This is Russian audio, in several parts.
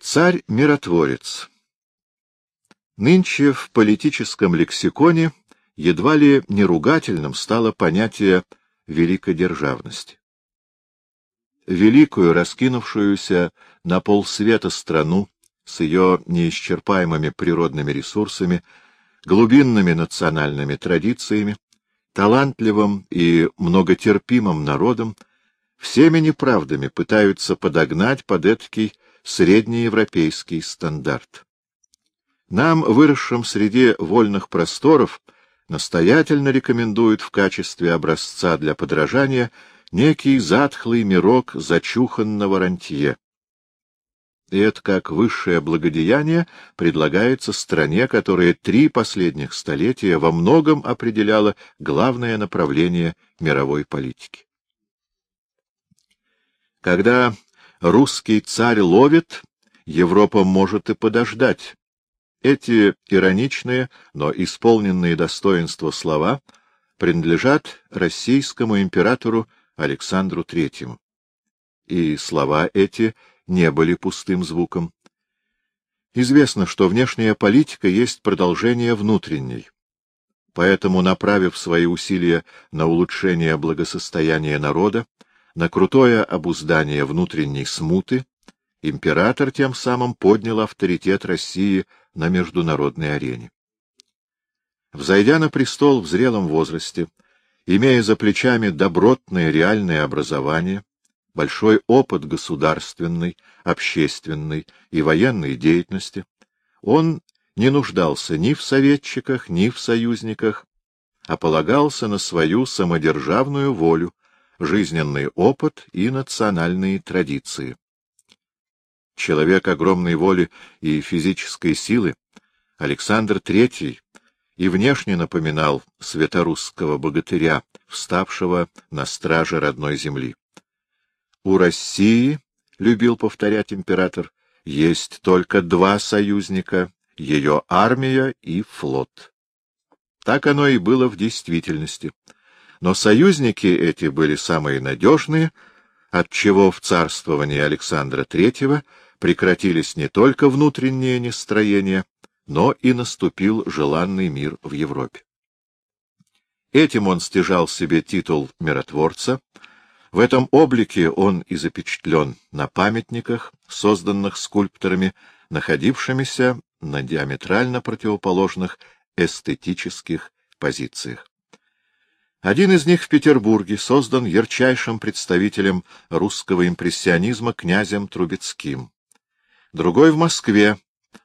Царь-миротворец. Нынче в политическом лексиконе едва ли не ругательным стало понятие великодержавности. Великую, раскинувшуюся на полсвета страну с ее неисчерпаемыми природными ресурсами, глубинными национальными традициями, талантливым и многотерпимым народом, всеми неправдами пытаются подогнать под эткий среднеевропейский стандарт. Нам, выросшим среди вольных просторов, настоятельно рекомендуют в качестве образца для подражания некий затхлый мирок зачуханного рантье. И это как высшее благодеяние предлагается стране, которая три последних столетия во многом определяла главное направление мировой политики. Когда русский царь ловит, Европа может и подождать. Эти ироничные, но исполненные достоинства слова принадлежат российскому императору Александру Третьему. И слова эти не были пустым звуком. Известно, что внешняя политика есть продолжение внутренней. Поэтому, направив свои усилия на улучшение благосостояния народа, на крутое обуздание внутренней смуты, император тем самым поднял авторитет России на международной арене. Взойдя на престол в зрелом возрасте, имея за плечами добротное реальное образование, большой опыт государственной, общественной и военной деятельности, он не нуждался ни в советчиках, ни в союзниках, а полагался на свою самодержавную волю, жизненный опыт и национальные традиции. Человек огромной воли и физической силы, Александр III и внешне напоминал светорусского богатыря, вставшего на страже родной земли. У России, — любил повторять император, — есть только два союзника — ее армия и флот. Так оно и было в действительности но союзники эти были самые надежные, отчего в царствовании Александра III прекратились не только внутренние нестроения, но и наступил желанный мир в Европе. Этим он стяжал себе титул миротворца, в этом облике он и запечатлен на памятниках, созданных скульпторами, находившимися на диаметрально противоположных эстетических позициях. Один из них в Петербурге создан ярчайшим представителем русского импрессионизма князем Трубецким. Другой в Москве,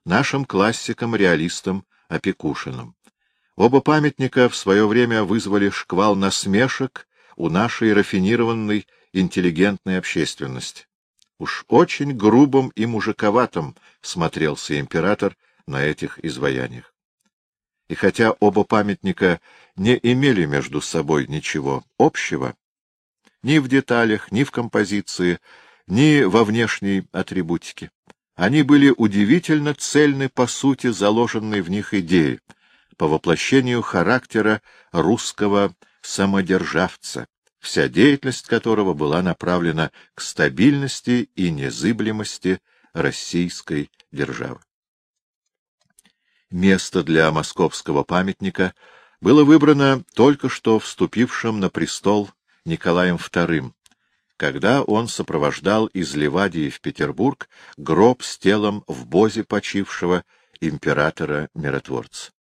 нашим классиком-реалистом Опекушиным. Оба памятника в свое время вызвали шквал насмешек у нашей рафинированной интеллигентной общественности. Уж очень грубым и мужиковатым смотрелся император на этих изваяниях. И хотя оба памятника не имели между собой ничего общего, ни в деталях, ни в композиции, ни во внешней атрибутике, они были удивительно цельны по сути заложенной в них идеи, по воплощению характера русского самодержавца, вся деятельность которого была направлена к стабильности и незыблемости российской державы. Место для московского памятника было выбрано только что вступившим на престол Николаем II, когда он сопровождал из Ливадии в Петербург гроб с телом в бозе почившего императора-миротворца.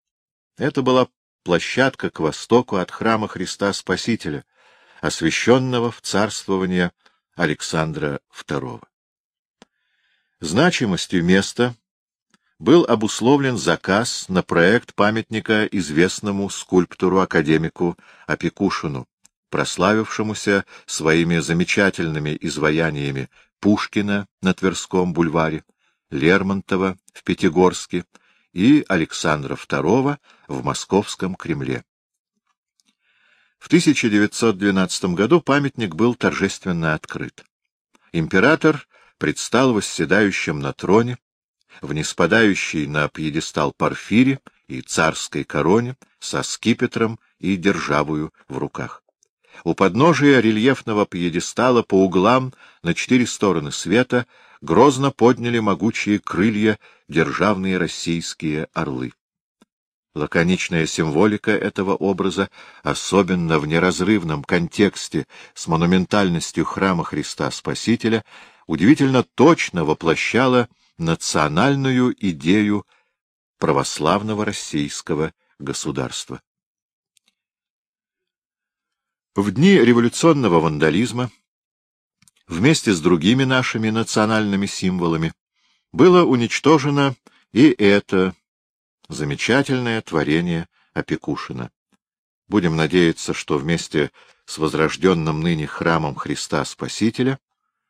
Это была площадка к востоку от храма Христа Спасителя, освященного в царствование Александра II. Значимостью места был обусловлен заказ на проект памятника известному скульптору-академику Опекушину, прославившемуся своими замечательными изваяниями Пушкина на Тверском бульваре, Лермонтова в Пятигорске и Александра II в Московском Кремле. В 1912 году памятник был торжественно открыт. Император предстал восседающим на троне, в неспадающей на пьедестал парфире и царской короне со скипетром и державою в руках. У подножия рельефного пьедестала по углам на четыре стороны света грозно подняли могучие крылья державные российские орлы. Лаконичная символика этого образа, особенно в неразрывном контексте с монументальностью храма Христа Спасителя, удивительно точно воплощала национальную идею православного российского государства. В дни революционного вандализма вместе с другими нашими национальными символами было уничтожено и это замечательное творение Опекушина. Будем надеяться, что вместе с возрожденным ныне храмом Христа Спасителя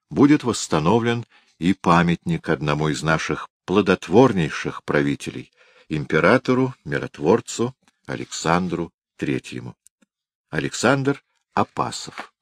будет восстановлен и памятник одному из наших плодотворнейших правителей, императору, миротворцу Александру Третьему. Александр Апасов